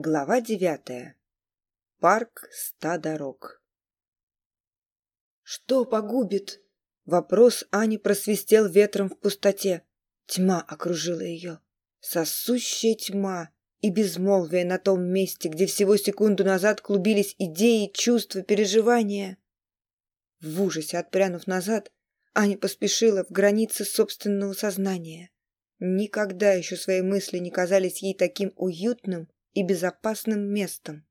Глава девятая. Парк ста дорог. «Что погубит?» Вопрос Ани просвистел ветром в пустоте. Тьма окружила ее. Сосущая тьма и безмолвие на том месте, где всего секунду назад клубились идеи, чувства, переживания. В ужасе отпрянув назад, Аня поспешила в границы собственного сознания. Никогда еще свои мысли не казались ей таким уютным и безопасным местом.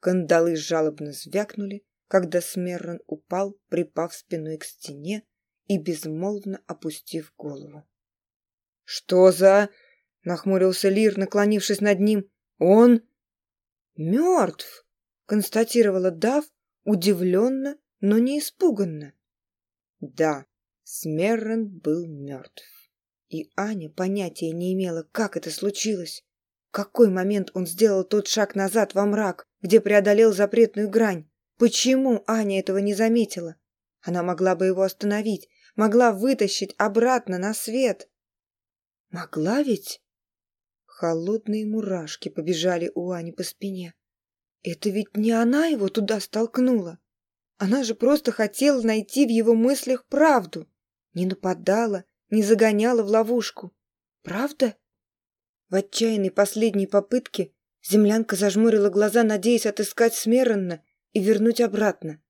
Кандалы жалобно звякнули, когда Смеррон упал, припав спиной к стене и безмолвно опустив голову. «Что за...» — нахмурился Лир, наклонившись над ним. «Он...» «Мертв!» — констатировала Дав, удивленно, но не испуганно. Да, Смеррон был мертв. И Аня понятия не имела, как это случилось какой момент он сделал тот шаг назад во мрак, где преодолел запретную грань? Почему Аня этого не заметила? Она могла бы его остановить, могла вытащить обратно на свет. Могла ведь? Холодные мурашки побежали у Ани по спине. Это ведь не она его туда столкнула. Она же просто хотела найти в его мыслях правду. Не нападала, не загоняла в ловушку. Правда? В отчаянной последней попытке землянка зажмурила глаза, надеясь отыскать Смеренна и вернуть обратно.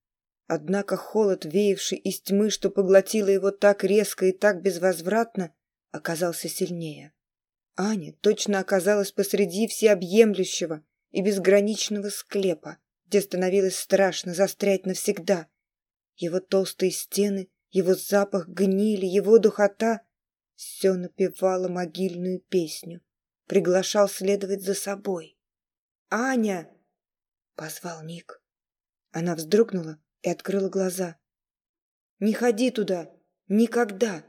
Однако холод, веявший из тьмы, что поглотило его так резко и так безвозвратно, оказался сильнее. Аня точно оказалась посреди всеобъемлющего и безграничного склепа, где становилось страшно застрять навсегда. Его толстые стены, его запах гнили, его духота — все напевало могильную песню приглашал следовать за собой. «Аня!» — позвал Ник. Она вздрогнула и открыла глаза. «Не ходи туда! Никогда!»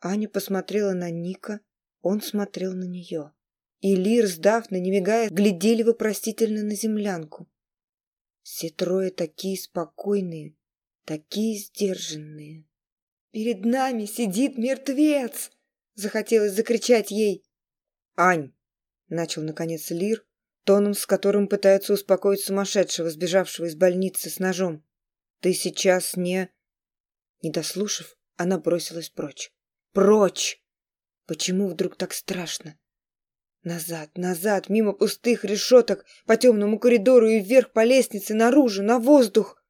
Аня посмотрела на Ника, он смотрел на нее. И Лир с Дафной, не мигая, глядели вопросительно на землянку. Все трое такие спокойные, такие сдержанные. «Перед нами сидит мертвец!» Захотелось закричать ей ань начал наконец лир тоном с которым пытается успокоить сумасшедшего сбежавшего из больницы с ножом. Ты сейчас не не дослушав она бросилась прочь. Прочь! Почему вдруг так страшно? Назад назад мимо пустых решеток по темному коридору и вверх по лестнице наружу на воздух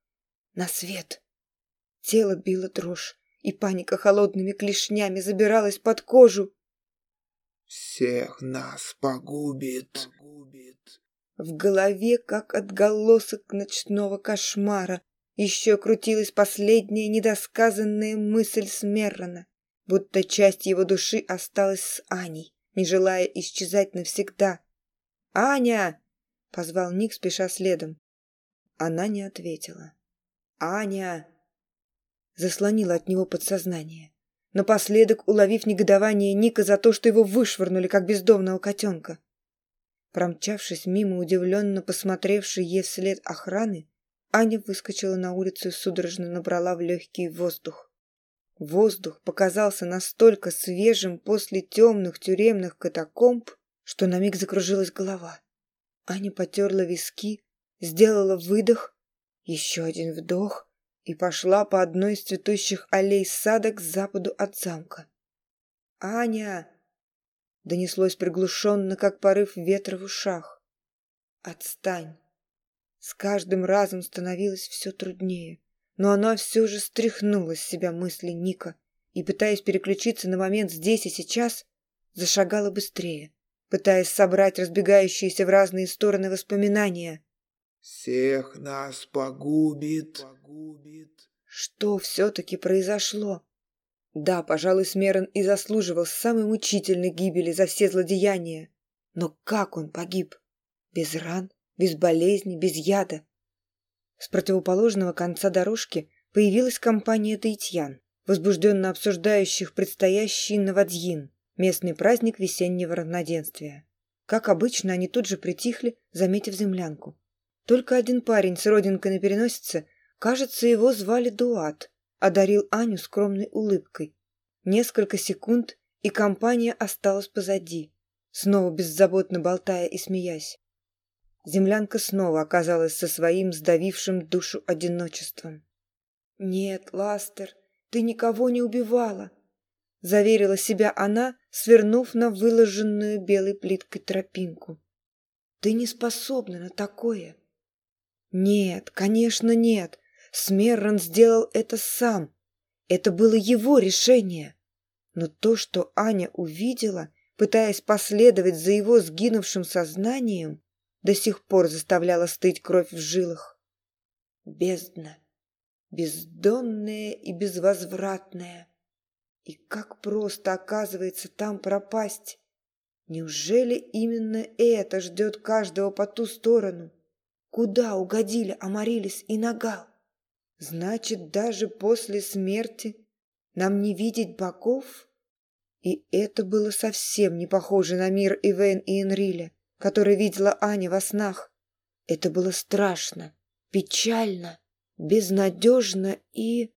на свет. Тело било дрожь и паника холодными клешнями забиралась под кожу всех нас погубит. погубит. В голове, как отголосок ночного кошмара, еще крутилась последняя недосказанная мысль Смеррона, будто часть его души осталась с Аней, не желая исчезать навсегда. «Аня!» — позвал Ник, спеша следом. Она не ответила. «Аня!» — заслонила от него подсознание напоследок уловив негодование Ника за то, что его вышвырнули, как бездомного котенка. Промчавшись мимо удивленно посмотревшей ей вслед охраны, Аня выскочила на улицу и судорожно набрала в легкий воздух. Воздух показался настолько свежим после темных тюремных катакомб, что на миг закружилась голова. Аня потерла виски, сделала выдох, еще один вдох — и пошла по одной из цветущих аллей сада к западу от замка. «Аня!» — донеслось приглушенно, как порыв ветра в ушах. «Отстань!» С каждым разом становилось все труднее, но она все же стряхнула с себя мысли Ника и, пытаясь переключиться на момент здесь и сейчас, зашагала быстрее, пытаясь собрать разбегающиеся в разные стороны воспоминания — всех нас погубит. Что все-таки произошло? Да, пожалуй, Смерон и заслуживал самой мучительной гибели за все злодеяния. Но как он погиб? Без ран, без болезни, без яда. С противоположного конца дорожки появилась компания таитьян, возбужденно обсуждающих предстоящий Новодьин, местный праздник весеннего равноденствия. Как обычно, они тут же притихли, заметив землянку. Только один парень с родинкой переносится, кажется, его звали Дуат, а одарил Аню скромной улыбкой. Несколько секунд, и компания осталась позади, снова беззаботно болтая и смеясь. Землянка снова оказалась со своим сдавившим душу одиночеством. «Нет, Ластер, ты никого не убивала!» — заверила себя она, свернув на выложенную белой плиткой тропинку. «Ты не способна на такое!» Нет, конечно, нет. Смеррон сделал это сам. Это было его решение. Но то, что Аня увидела, пытаясь последовать за его сгинувшим сознанием, до сих пор заставляло стыть кровь в жилах. Бездна. Бездонная и безвозвратная. И как просто, оказывается, там пропасть. Неужели именно это ждет каждого по ту сторону? Куда угодили Амарилис и Нагал? Значит, даже после смерти нам не видеть боков? И это было совсем не похоже на мир Ивен и Энриля, который видела Аня во снах. Это было страшно, печально, безнадежно и...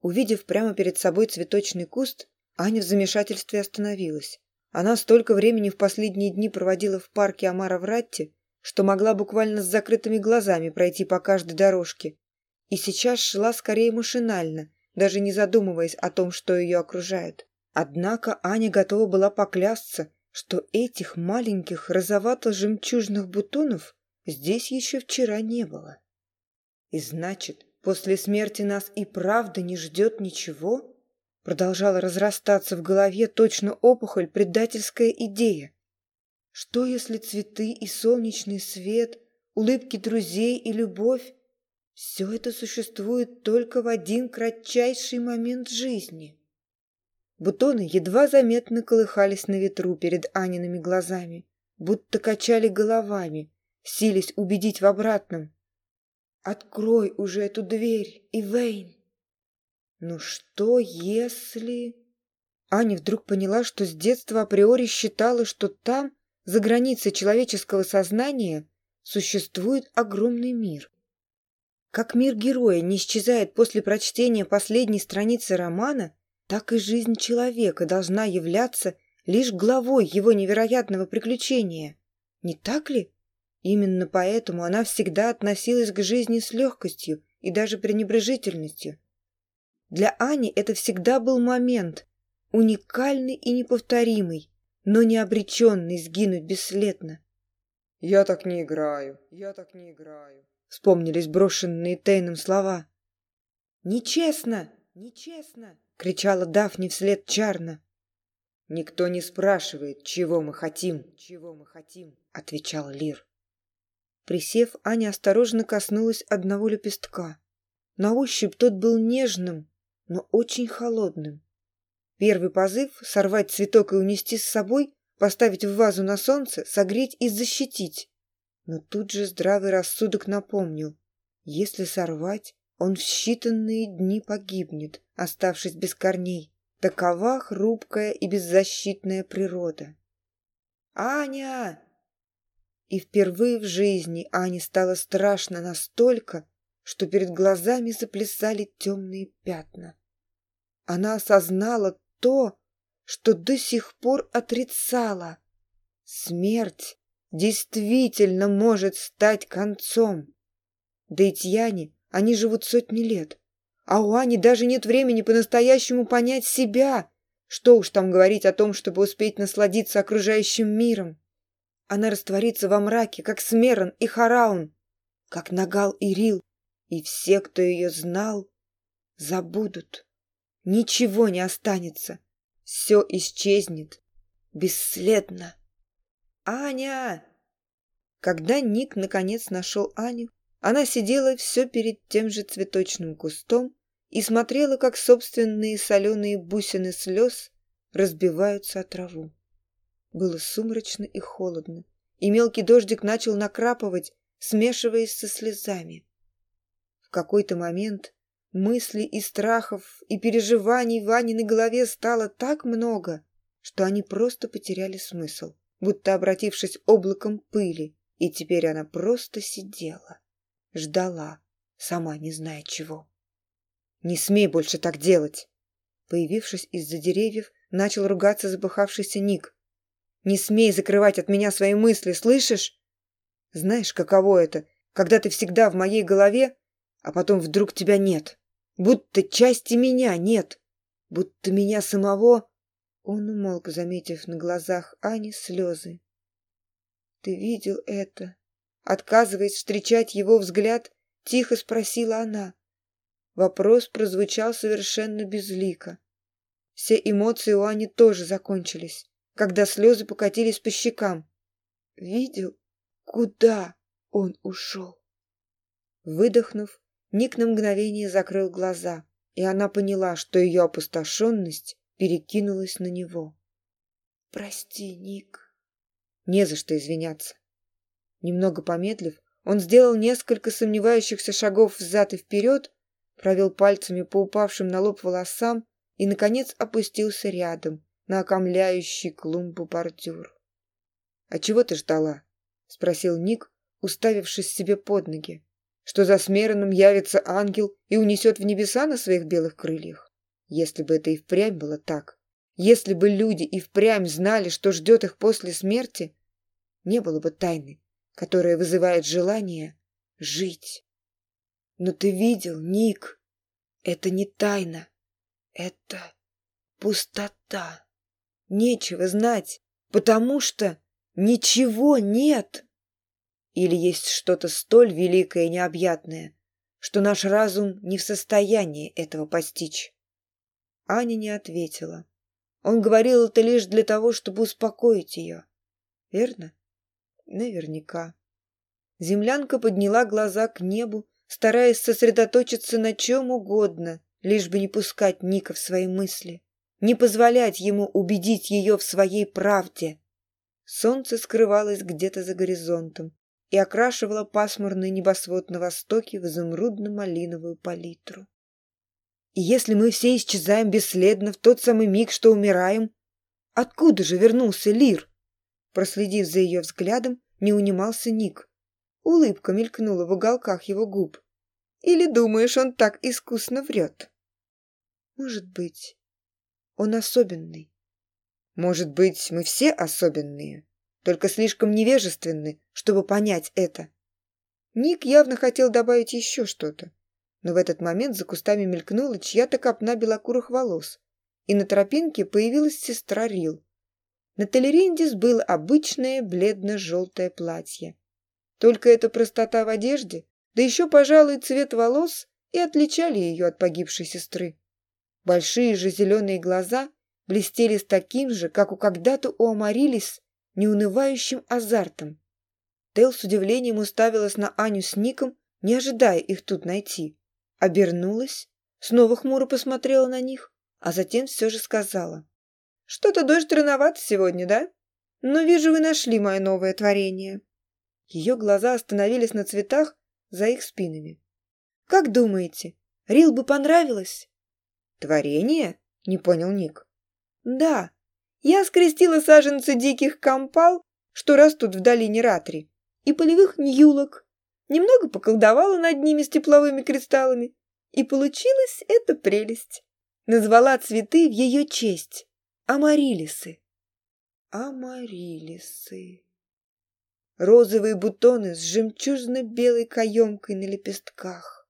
Увидев прямо перед собой цветочный куст, Аня в замешательстве остановилась. Она столько времени в последние дни проводила в парке Амара в Ратте, что могла буквально с закрытыми глазами пройти по каждой дорожке. И сейчас шла скорее машинально, даже не задумываясь о том, что ее окружает. Однако Аня готова была поклясться, что этих маленьких розовато-жемчужных бутонов здесь еще вчера не было. И значит, после смерти нас и правда не ждет ничего? Продолжала разрастаться в голове точно опухоль предательская идея. Что, если цветы и солнечный свет, улыбки друзей и любовь – все это существует только в один кратчайший момент жизни? Бутоны едва заметно колыхались на ветру перед Аниными глазами, будто качали головами, сились убедить в обратном. «Открой уже эту дверь, Ивейн!» «Ну что, если...» Аня вдруг поняла, что с детства априори считала, что там за границей человеческого сознания существует огромный мир. Как мир героя не исчезает после прочтения последней страницы романа, так и жизнь человека должна являться лишь главой его невероятного приключения. Не так ли? Именно поэтому она всегда относилась к жизни с легкостью и даже пренебрежительностью. Для Ани это всегда был момент, уникальный и неповторимый, но не обреченный сгинуть бесследно. «Я так не играю, я так не играю», — вспомнились брошенные Тейном слова. «Нечестно, нечестно!» — кричала Дафни вслед Чарна. «Никто не спрашивает, чего мы хотим, чего мы хотим», — отвечал Лир. Присев, Аня осторожно коснулась одного лепестка. На ощупь тот был нежным, но очень холодным. Первый позыв — сорвать цветок и унести с собой, поставить в вазу на солнце, согреть и защитить. Но тут же здравый рассудок напомнил. Если сорвать, он в считанные дни погибнет, оставшись без корней. Такова хрупкая и беззащитная природа. «Аня!» И впервые в жизни Ане стало страшно настолько, что перед глазами заплясали темные пятна. Она осознала то, что до сих пор отрицала. Смерть действительно может стать концом. Да и Тьяне они живут сотни лет, а у Ани даже нет времени по-настоящему понять себя, что уж там говорить о том, чтобы успеть насладиться окружающим миром. Она растворится во мраке, как Смерон и Хараун, как Нагал и Рил, и все, кто ее знал, забудут ничего не останется. Все исчезнет. Бесследно. «Аня!» Когда Ник наконец нашел Аню, она сидела все перед тем же цветочным кустом и смотрела, как собственные соленые бусины слез разбиваются о траву. Было сумрачно и холодно, и мелкий дождик начал накрапывать, смешиваясь со слезами. В какой-то момент Мыслей и страхов, и переживаний в на голове стало так много, что они просто потеряли смысл, будто обратившись облаком пыли, и теперь она просто сидела, ждала, сама не зная чего. «Не смей больше так делать!» Появившись из-за деревьев, начал ругаться запыхавшийся Ник. «Не смей закрывать от меня свои мысли, слышишь? Знаешь, каково это, когда ты всегда в моей голове, а потом вдруг тебя нет?» будто части меня нет. Будто меня самого. Он умолк заметив на глазах ани слезы. Ты видел это? Отказываясь встречать его взгляд тихо спросила она. Вопрос прозвучал совершенно безлико. Все эмоции у ани тоже закончились когда слезы покатились по щекам. Видел? Куда он ушел? Выдохнув Ник на мгновение закрыл глаза, и она поняла, что ее опустошенность перекинулась на него. «Прости, Ник». «Не за что извиняться». Немного помедлив, он сделал несколько сомневающихся шагов взад и вперед, провел пальцами по упавшим на лоб волосам и, наконец, опустился рядом на окомляющий клумбу бордюр. «А чего ты ждала?» — спросил Ник, уставившись себе под ноги что за смерным явится ангел и унесет в небеса на своих белых крыльях. Если бы это и впрямь было так, если бы люди и впрямь знали, что ждет их после смерти, не было бы тайны, которая вызывает желание жить. Но ты видел, Ник, это не тайна, это пустота. Нечего знать, потому что ничего нет или есть что-то столь великое и необъятное, что наш разум не в состоянии этого постичь. Аня не ответила. Он говорил это лишь для того, чтобы успокоить ее. Верно? Наверняка. Землянка подняла глаза к небу, стараясь сосредоточиться на чем угодно, лишь бы не пускать Ника в свои мысли, не позволять ему убедить ее в своей правде. Солнце скрывалось где-то за горизонтом, и окрашивала пасмурный небосвод на востоке в изумрудно-малиновую палитру. И если мы все исчезаем бесследно в тот самый миг, что умираем, откуда же вернулся Лир? Проследив за ее взглядом, не унимался Ник. Улыбка мелькнула в уголках его губ. Или думаешь, он так искусно врет? Может быть, он особенный. Может быть, мы все особенные? только слишком невежественны, чтобы понять это. Ник явно хотел добавить еще что-то, но в этот момент за кустами мелькнула чья-то копна белокурых волос, и на тропинке появилась сестра Рил. На Телериндис было обычное бледно-желтое платье. Только эта простота в одежде, да еще, пожалуй, цвет волос и отличали ее от погибшей сестры. Большие же зеленые глаза блестели с таким же, как у когда-то у Амарилис неунывающим а азартом. Тейл с удивлением уставилась на Аню с Ником, не ожидая их тут найти. Обернулась, снова хмуро посмотрела на них, а затем все же сказала. «Что-то дождь рановато сегодня, да? Но вижу, вы нашли мое новое творение». Ее глаза остановились на цветах за их спинами. «Как думаете, Рил бы понравилось?» «Творение?» — не понял Ник. «Да, я скрестила саженцы диких кампал, что растут в долине Ратри, и полевых ньюлок. Немного поколдовала над ними с тепловыми кристаллами, и получилась эта прелесть. Назвала цветы в ее честь – амарилисы. Амарилисы. Розовые бутоны с жемчужно-белой каемкой на лепестках.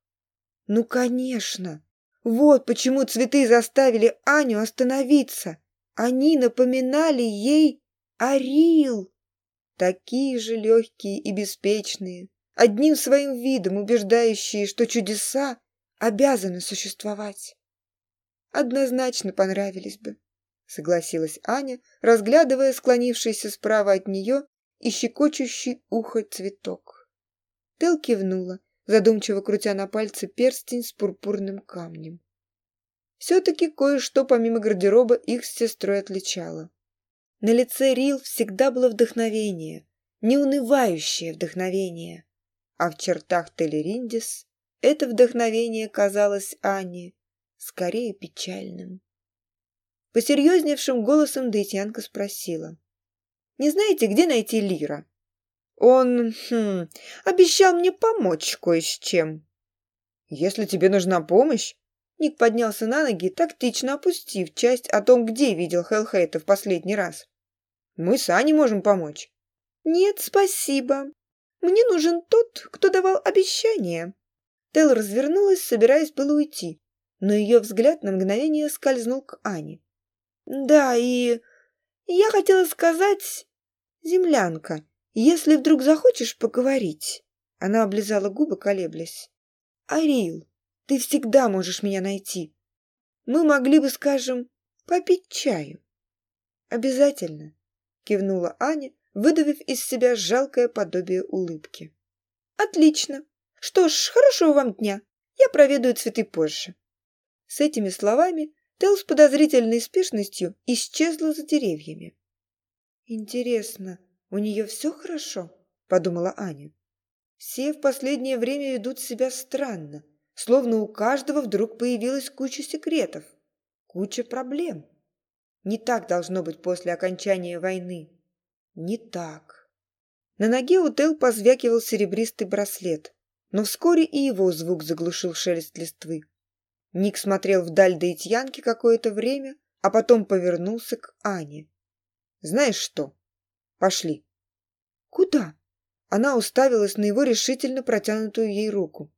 Ну, конечно! Вот почему цветы заставили Аню остановиться – они напоминали ей арил, такие же легкие и беспечные, одним своим видом убеждающие, что чудеса обязаны существовать. Однозначно понравились бы, согласилась Аня, разглядывая склонившийся справа от нее и щекочущий ухо цветок. Тел кивнула, задумчиво крутя на пальце перстень с пурпурным камнем. Все-таки кое-что помимо гардероба их с сестрой отличало. На лице Рил всегда было вдохновение, неунывающее вдохновение. А в чертах Телериндис это вдохновение казалось Анне скорее печальным. Посерьезневшим голосом Даитянка спросила. «Не знаете, где найти Лира?» «Он... Хм, обещал мне помочь кое с чем». «Если тебе нужна помощь, Ник поднялся на ноги, тактично опустив часть о том, где видел Хелхейта в последний раз. «Мы с Аней можем помочь». «Нет, спасибо. Мне нужен тот, кто давал обещание». Тел развернулась, собираясь было уйти, но ее взгляд на мгновение скользнул к Ане. «Да, и... я хотела сказать... землянка, если вдруг захочешь поговорить...» Она облизала губы, колеблясь. «Арил, ты всегда можешь меня найти. Мы могли бы, скажем, попить чаю». «Обязательно», — кивнула Аня, выдавив из себя жалкое подобие улыбки. «Отлично. Что ж, хорошего вам дня. Я проведу цветы позже». С этими словами Тел с подозрительной спешностью исчезла за деревьями. «Интересно, у нее все хорошо?» – подумала Аня. «Все в последнее время ведут себя странно, словно у каждого вдруг появилась куча секретов, куча проблем. Не так должно быть после окончания войны. Не так. На ноге у Дел позвякивал серебристый браслет, но вскоре и его звук заглушил шелест листвы. Ник смотрел вдаль до Итьянки какое-то время, а потом повернулся к Ане. «Знаешь что? Пошли». «Куда?» Она уставилась на его решительно протянутую ей руку.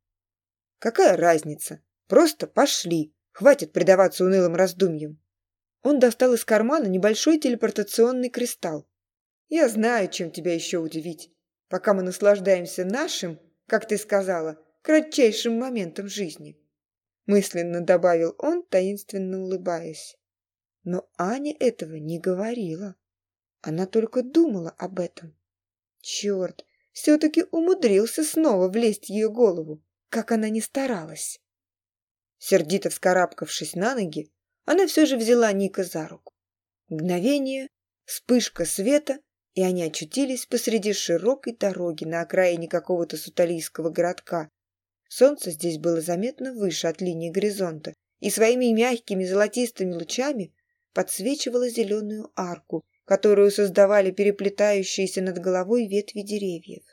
Какая разница? Просто пошли. Хватит предаваться унылым раздумьям. Он достал из кармана небольшой телепортационный кристалл. Я знаю, чем тебя еще удивить. Пока мы наслаждаемся нашим, как ты сказала, кратчайшим моментом жизни. Мысленно добавил он, таинственно улыбаясь. Но Аня этого не говорила. Она только думала об этом. Черт, все-таки умудрился снова влезть в ее голову как она не старалась. Сердито вскарабкавшись на ноги, она все же взяла Ника за руку. Мгновение, вспышка света, и они очутились посреди широкой дороги на окраине какого-то суталийского городка. Солнце здесь было заметно выше от линии горизонта и своими мягкими золотистыми лучами подсвечивало зеленую арку, которую создавали переплетающиеся над головой ветви деревьев.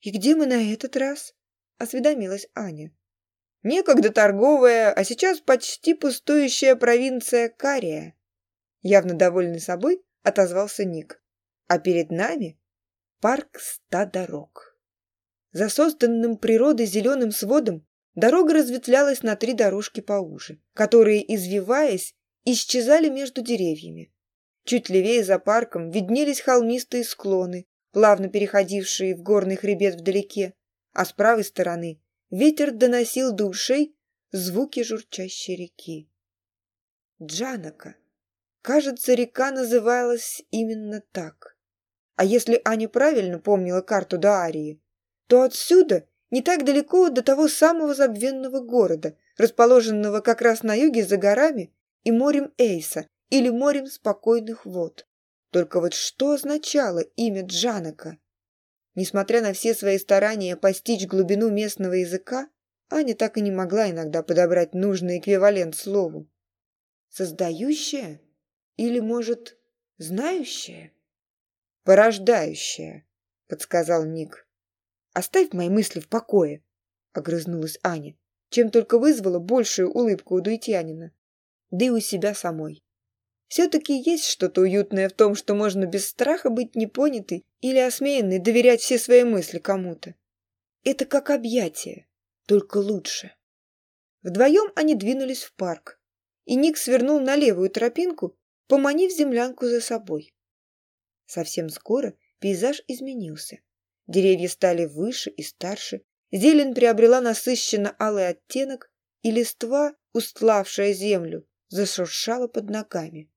«И где мы на этот раз?» осведомилась Аня. Некогда торговая, а сейчас почти пустующая провинция Кария. Явно довольный собой, отозвался Ник. А перед нами парк ста дорог. За созданным природой зеленым сводом дорога разветвлялась на три дорожки поуже, которые, извиваясь, исчезали между деревьями. Чуть левее за парком виднелись холмистые склоны, плавно переходившие в горный хребет вдалеке, а с правой стороны ветер доносил до ушей звуки журчащей реки. Джанака. Кажется, река называлась именно так. А если Аня правильно помнила карту до Арии, то отсюда не так далеко до того самого забвенного города, расположенного как раз на юге за горами и морем Эйса или морем спокойных вод. Только вот что означало имя Джанака? Несмотря на все свои старания постичь глубину местного языка, Аня так и не могла иногда подобрать нужный эквивалент слову. Создающая? Или, может, знающая? Порождающая, подсказал Ник. Оставь мои мысли в покое, огрызнулась Аня, чем только вызвала большую улыбку у дуйтянина, да и у себя самой. Все-таки есть что-то уютное в том, что можно без страха быть непонятой или осмеянной доверять все свои мысли кому-то. Это как объятие, только лучше. Вдвоем они двинулись в парк, и Ник свернул на левую тропинку, поманив землянку за собой. Совсем скоро пейзаж изменился. Деревья стали выше и старше, зелень приобрела насыщенно алый оттенок, и листва, устлавшая землю, зашуршала под ногами.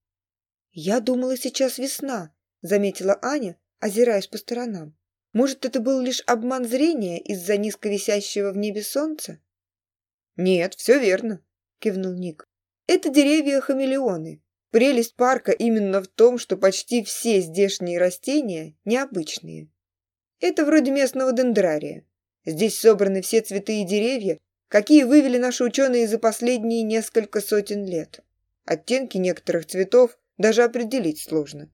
«Я думала, сейчас весна», — заметила Аня, озираясь по сторонам. «Может, это был лишь обман зрения из-за низко висящего в небе солнца?» «Нет, все верно», — кивнул Ник. «Это деревья-хамелеоны. Прелесть парка именно в том, что почти все здешние растения необычные. Это вроде местного дендрария. Здесь собраны все цветы и деревья, какие вывели наши ученые за последние несколько сотен лет. Оттенки некоторых цветов – даже определить сложно.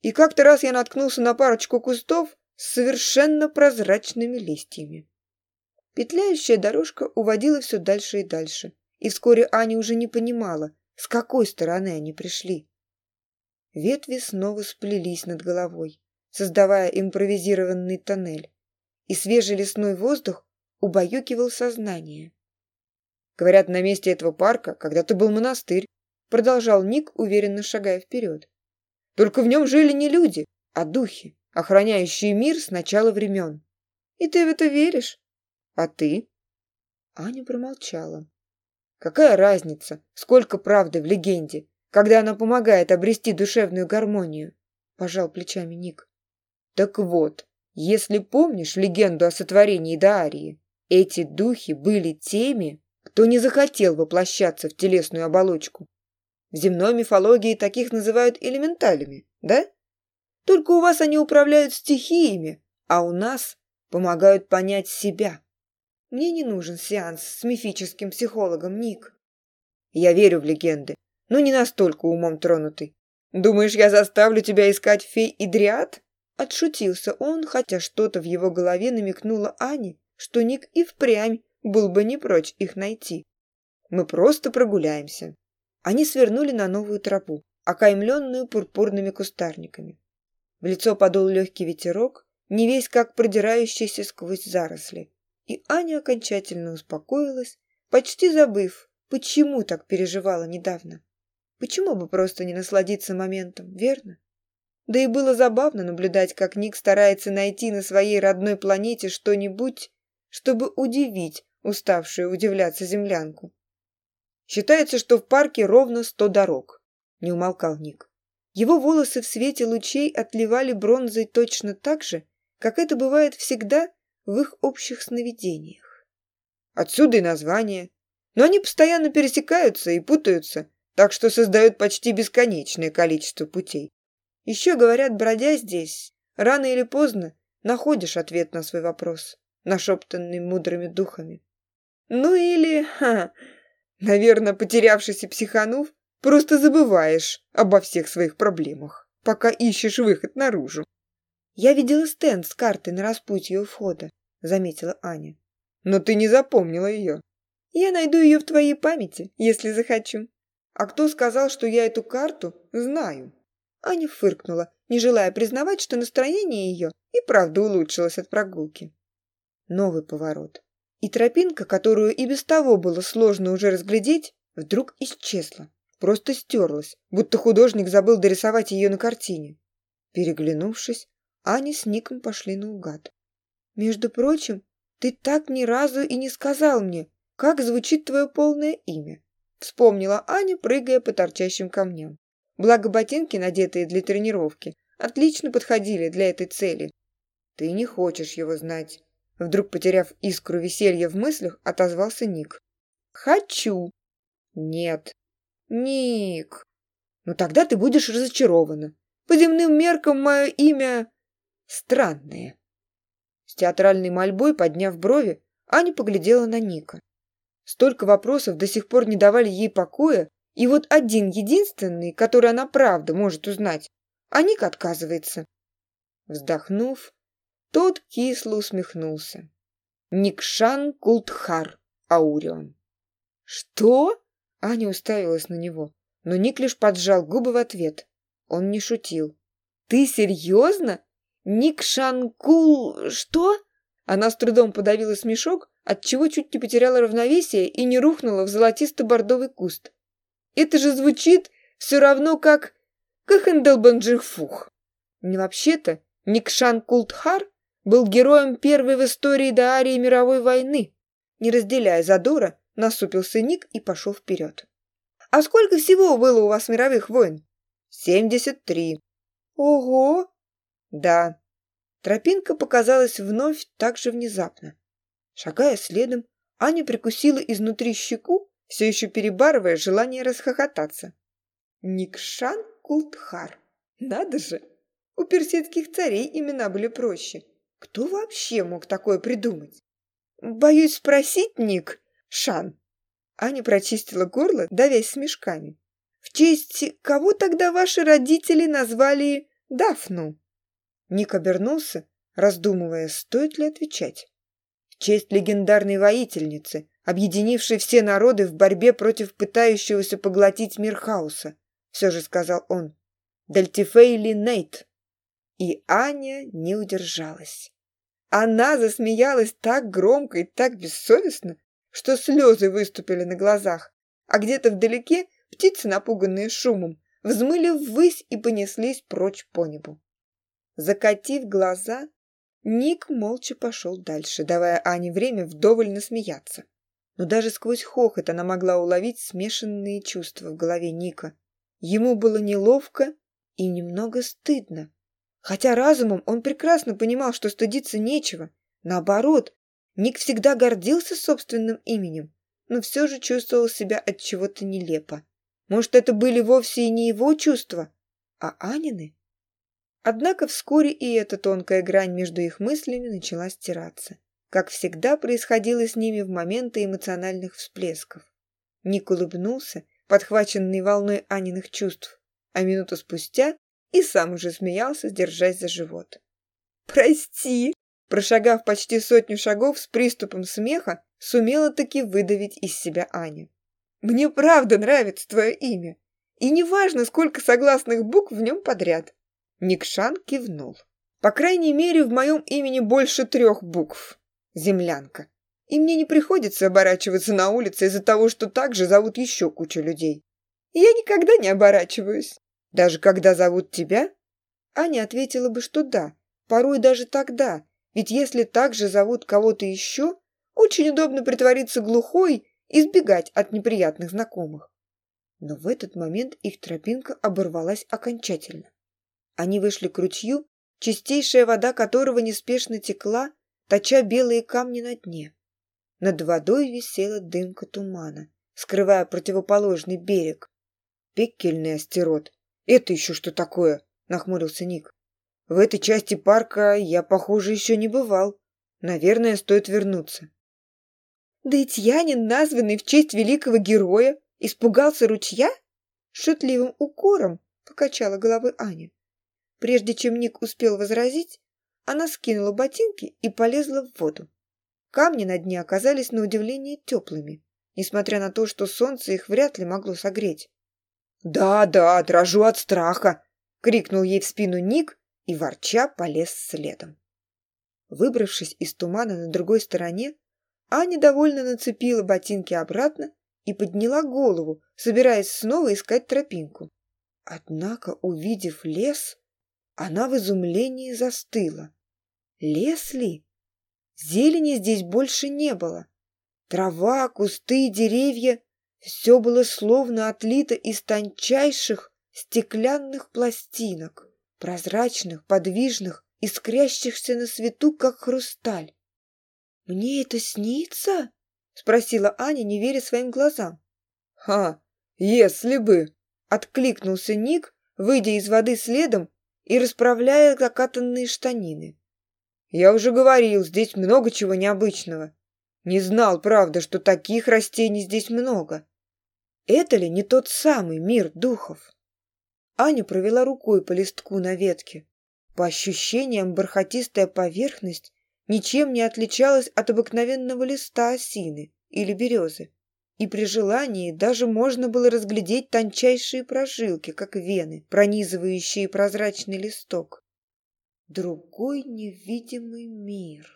И как-то раз я наткнулся на парочку кустов с совершенно прозрачными листьями. Петляющая дорожка уводила все дальше и дальше, и вскоре Аня уже не понимала, с какой стороны они пришли. Ветви снова сплелись над головой, создавая импровизированный тоннель, и свежий лесной воздух убаюкивал сознание. Говорят, на месте этого парка когда-то был монастырь, Продолжал Ник, уверенно шагая вперед. Только в нем жили не люди, а духи, охраняющие мир с начала времен. И ты в это веришь? А ты? Аня промолчала. Какая разница, сколько правды в легенде, когда она помогает обрести душевную гармонию? Пожал плечами Ник. Так вот, если помнишь легенду о сотворении Даарии, эти духи были теми, кто не захотел воплощаться в телесную оболочку в земной мифологии таких называют элементалями, да? Только у вас они управляют стихиями, а у нас помогают понять себя. Мне не нужен сеанс с мифическим психологом, Ник. Я верю в легенды, но не настолько умом тронутый. Думаешь, я заставлю тебя искать фей и дриад? Отшутился он, хотя что-то в его голове намекнуло Ане, что Ник и впрямь был бы не прочь их найти. Мы просто прогуляемся. Они свернули на новую тропу, а окаймленную пурпурными кустарниками. В лицо подул легкий ветерок, не весь как продирающийся сквозь заросли. И Аня окончательно успокоилась, почти забыв, почему так переживала недавно. Почему бы просто не насладиться моментом, верно? Да и было забавно наблюдать, как Ник старается найти на своей родной планете что-нибудь, чтобы удивить уставшую удивляться землянку. Считается, что в парке ровно сто дорог. Не умолкал Ник. Его волосы в свете лучей отливали бронзой точно так же, как это бывает всегда в их общих сновидениях. Отсюда и название. Но они постоянно пересекаются и путаются, так что создают почти бесконечное количество путей. Еще говорят, бродя здесь, рано или поздно находишь ответ на свой вопрос, нашептанный мудрыми духами. Ну или... Ха, Наверное, потерявшись и психанув, просто забываешь обо всех своих проблемах, пока ищешь выход наружу. Я видела стенд с картой на распутье у входа, заметила Аня. Но ты не запомнила ее. Я найду ее в твоей памяти, если захочу. А кто сказал, что я эту карту знаю? Аня фыркнула, не желая признавать, что настроение ее и правда улучшилось от прогулки. Новый поворот. И тропинка, которую и без того было сложно уже разглядеть, вдруг исчезла, просто стерлась, будто художник забыл дорисовать ее на картине. Переглянувшись, Аня с Ником пошли наугад. «Между прочим, ты так ни разу и не сказал мне, как звучит твое полное имя», вспомнила Аня, прыгая по торчащим камням. Благо ботинки, надетые для тренировки, отлично подходили для этой цели. «Ты не хочешь его знать», Вдруг, потеряв искру веселья в мыслях, отозвался Ник. «Хочу!» «Нет!» «Ник!» «Ну тогда ты будешь разочарована. По земным меркам мое имя... странное!» С театральной мольбой, подняв брови, Аня поглядела на Ника. Столько вопросов до сих пор не давали ей покоя, и вот один единственный, который она правда может узнать, а Ник отказывается. Вздохнув, тот кисло усмехнулся. «Никшан Култхар, Аурион». «Что?» — Аня уставилась на него, но Ник лишь поджал губы в ответ. Он не шутил. «Ты серьезно? Никшан Кул... что?» Она с трудом подавила смешок, отчего чуть не потеряла равновесие и не рухнула в золотисто-бордовый куст. «Это же звучит все равно как... как Энделбанджихфух!» «Не вообще-то Никшан Култхар был героем первой в истории Даарии мировой войны. Не разделяя задора, насупился Ник и пошел вперед. «А сколько всего было у вас мировых войн?» «Семьдесят три». «Ого!» «Да». Тропинка показалась вновь так же внезапно. Шагая следом, Аня прикусила изнутри щеку, все еще перебарывая желание расхохотаться. «Никшан Култхар! Надо же! У персидских царей имена были проще!» Кто вообще мог такое придумать? Боюсь спросить, Ник, Шан. Аня прочистила горло, давясь смешками. В честь кого тогда ваши родители назвали Дафну? Ник обернулся, раздумывая, стоит ли отвечать. В честь легендарной воительницы, объединившей все народы в борьбе против пытающегося поглотить мир хаоса, все же сказал он. Дальтифейли Нейт. И Аня не удержалась. Она засмеялась так громко и так бессовестно, что слезы выступили на глазах, а где-то вдалеке птицы, напуганные шумом, взмыли ввысь и понеслись прочь по небу. Закатив глаза, Ник молча пошел дальше, давая Ане время вдоволь насмеяться. Но даже сквозь хохот она могла уловить смешанные чувства в голове Ника. Ему было неловко и немного стыдно. Хотя разумом он прекрасно понимал, что стыдиться нечего. Наоборот, Ник всегда гордился собственным именем, но все же чувствовал себя от чего-то нелепо. Может, это были вовсе и не его чувства, а Анины? Однако вскоре и эта тонкая грань между их мыслями начала стираться, как всегда происходило с ними в моменты эмоциональных всплесков. Ник улыбнулся, подхваченный волной Аниных чувств, а минуту спустя и сам уже смеялся, держась за живот. «Прости!» Прошагав почти сотню шагов с приступом смеха, сумела таки выдавить из себя Аня. «Мне правда нравится твое имя, и неважно, сколько согласных букв в нем подряд». Никшан кивнул. «По крайней мере, в моем имени больше трех букв. Землянка. И мне не приходится оборачиваться на улице из-за того, что так же зовут еще куча людей. Я никогда не оборачиваюсь. Даже когда зовут тебя?» Аня ответила бы, что да. Порой даже тогда. Ведь если так же зовут кого-то еще, очень удобно притвориться глухой и избегать от неприятных знакомых. Но в этот момент их тропинка оборвалась окончательно. Они вышли к ручью, чистейшая вода которого неспешно текла, точа белые камни на дне. Над водой висела дымка тумана, скрывая противоположный берег. «Пекельный астерот», это еще что такое? Нахмурился ник. В этой части парка я похоже еще не бывал. Наверное стоит вернуться. Да и тьянин названный в честь великого героя испугался ручья? Шутливым укором покачала головы аня. Прежде чем ник успел возразить она скинула ботинки и полезла в воду. Камни на дне оказались на удивление теплыми несмотря на то что солнце их вряд ли могло согреть да да дрожу от страха крикнул ей в спину ник и ворча полез следом. Выбравшись из тумана на другой стороне аня довольно нацепила ботинки обратно и подняла голову собираясь снова искать тропинку. Однако увидев лес она в изумлении застыла. Лес ли? Зелени здесь больше не было. Трава кусты деревья все было словно отлито из тончайших стеклянных пластинок, прозрачных, подвижных, искрящихся на свету, как хрусталь. «Мне это снится?» — спросила Аня, не веря своим глазам. «Ха, если бы!» — откликнулся Ник, выйдя из воды следом и расправляя закатанные штанины. «Я уже говорил, здесь много чего необычного. Не знал, правда, что таких растений здесь много. Это ли не тот самый мир духов? Аня провела рукой по листку на ветке. По ощущениям, бархатистая поверхность ничем не отличалась от обыкновенного листа осины или березы. И при желании даже можно было разглядеть тончайшие прожилки, как вены, пронизывающие прозрачный листок. Другой невидимый мир.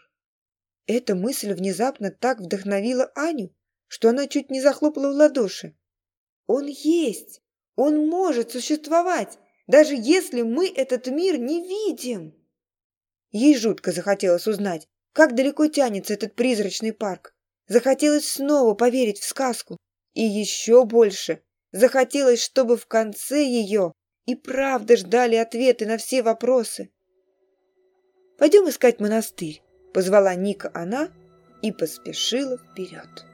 Эта мысль внезапно так вдохновила Аню, что она чуть не захлопала в ладоши. Он есть, он может существовать, даже если мы этот мир не видим. Ей жутко захотелось узнать, как далеко тянется этот призрачный парк. Захотелось снова поверить в сказку. И еще больше. Захотелось, чтобы в конце ее и правда ждали ответы на все вопросы. «Пойдем искать монастырь», — позвала Ника она и поспешила вперед.